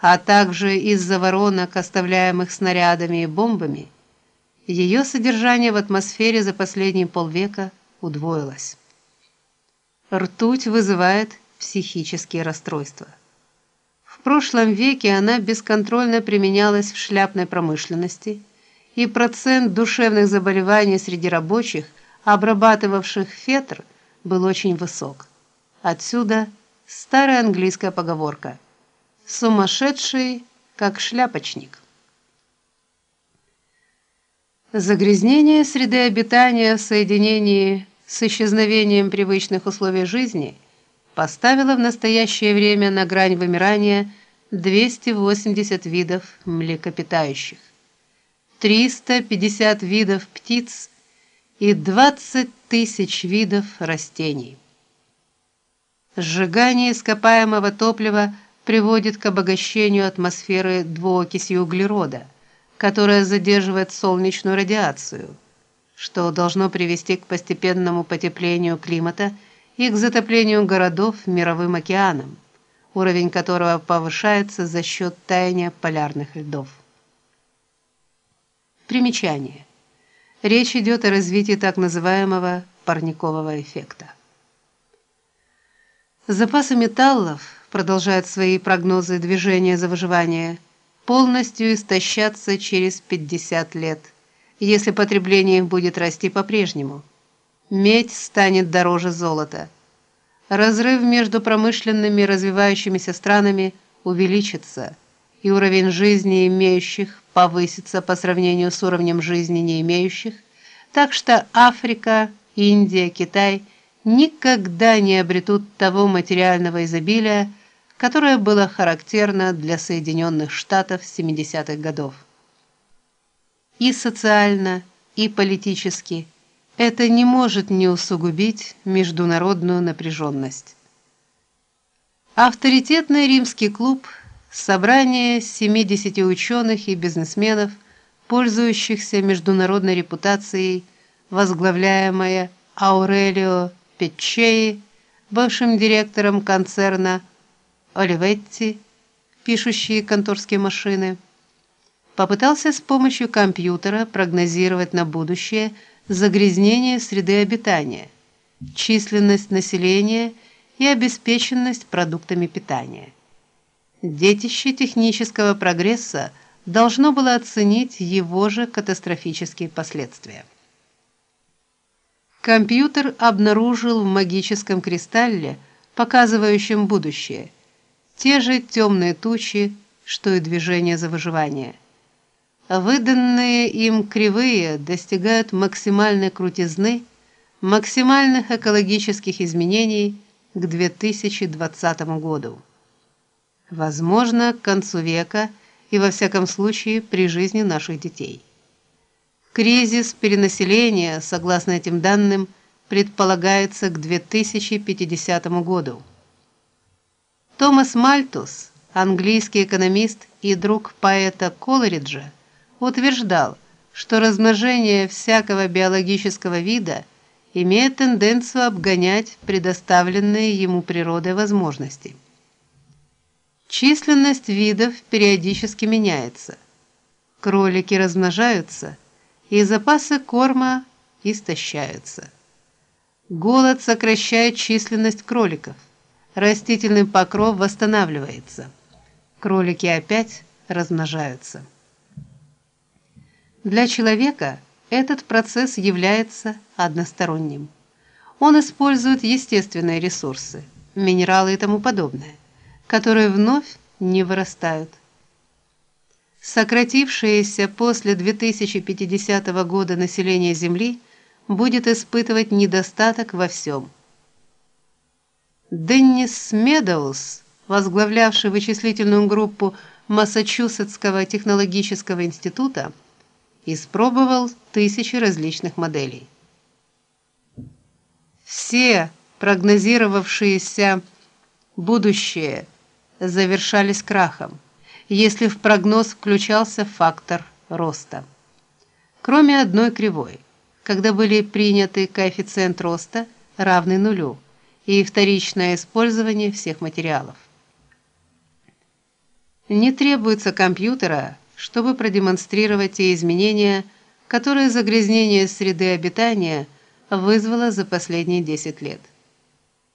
а также из-за воронок, оставляемых снарядами и бомбами, ее содержание в атмосфере за последние полвека удвоилось. Ртуть вызывает психические расстройства. В прошлом веке она бесконтрольно применялась в шляпной промышленности, и процент душевных заболеваний среди рабочих, обрабатывавших фетр, был очень высок. Отсюда старая английская поговорка: сумасшедший как шляпочник. Загрязнение среды обитания в соединении с исчезновением привычных условий жизни поставило в настоящее время на грань вымирания 280 видов млекопитающих, 350 видов птиц и 20 тысяч видов растений. Сжигание ископаемого топлива приводит к обогащению атмосферы двуокисью углерода, которая задерживает солнечную радиацию – что должно привести к постепенному потеплению климата и к затоплению городов мировым океаном, уровень которого повышается за счет таяния полярных льдов. Примечание. Речь идет о развитии так называемого парникового эффекта. Запасы металлов продолжают свои прогнозы движения за выживание полностью истощаться через 50 лет если потребление будет расти по-прежнему. Медь станет дороже золота. Разрыв между промышленными развивающимися странами увеличится, и уровень жизни имеющих повысится по сравнению с уровнем жизни не имеющих, так что Африка, Индия, Китай никогда не обретут того материального изобилия, которое было характерно для Соединенных Штатов 70-х годов и социально, и политически. Это не может не усугубить международную напряженность. Авторитетный римский клуб собрание 70 ученых и бизнесменов, пользующихся международной репутацией, возглавляемое Аурелио Печчеи, бывшим директором концерна Оливетти, пишущие конторские машины, попытался с помощью компьютера прогнозировать на будущее загрязнение среды обитания, численность населения и обеспеченность продуктами питания. Детище технического прогресса должно было оценить его же катастрофические последствия. Компьютер обнаружил в магическом кристалле, показывающем будущее, те же темные тучи, что и движение за выживание – Выданные им кривые достигают максимальной крутизны, максимальных экологических изменений к 2020 году. Возможно, к концу века и во всяком случае при жизни наших детей. Кризис перенаселения, согласно этим данным, предполагается к 2050 году. Томас Мальтус, английский экономист и друг поэта Колориджа, утверждал, что размножение всякого биологического вида имеет тенденцию обгонять предоставленные ему природой возможности. Численность видов периодически меняется. Кролики размножаются, и запасы корма истощаются. Голод сокращает численность кроликов. Растительный покров восстанавливается. Кролики опять размножаются. Для человека этот процесс является односторонним. Он использует естественные ресурсы, минералы и тому подобное, которые вновь не вырастают. Сократившееся после 2050 года население Земли будет испытывать недостаток во всем. Деннис Медоуз, возглавлявший вычислительную группу Массачусетского технологического института, испробовал тысячи различных моделей. Все прогнозировавшиеся будущее завершались крахом, если в прогноз включался фактор роста. Кроме одной кривой, когда были приняты коэффициент роста равный нулю и вторичное использование всех материалов. Не требуется компьютера, чтобы продемонстрировать те изменения, которые загрязнение среды обитания вызвало за последние 10 лет.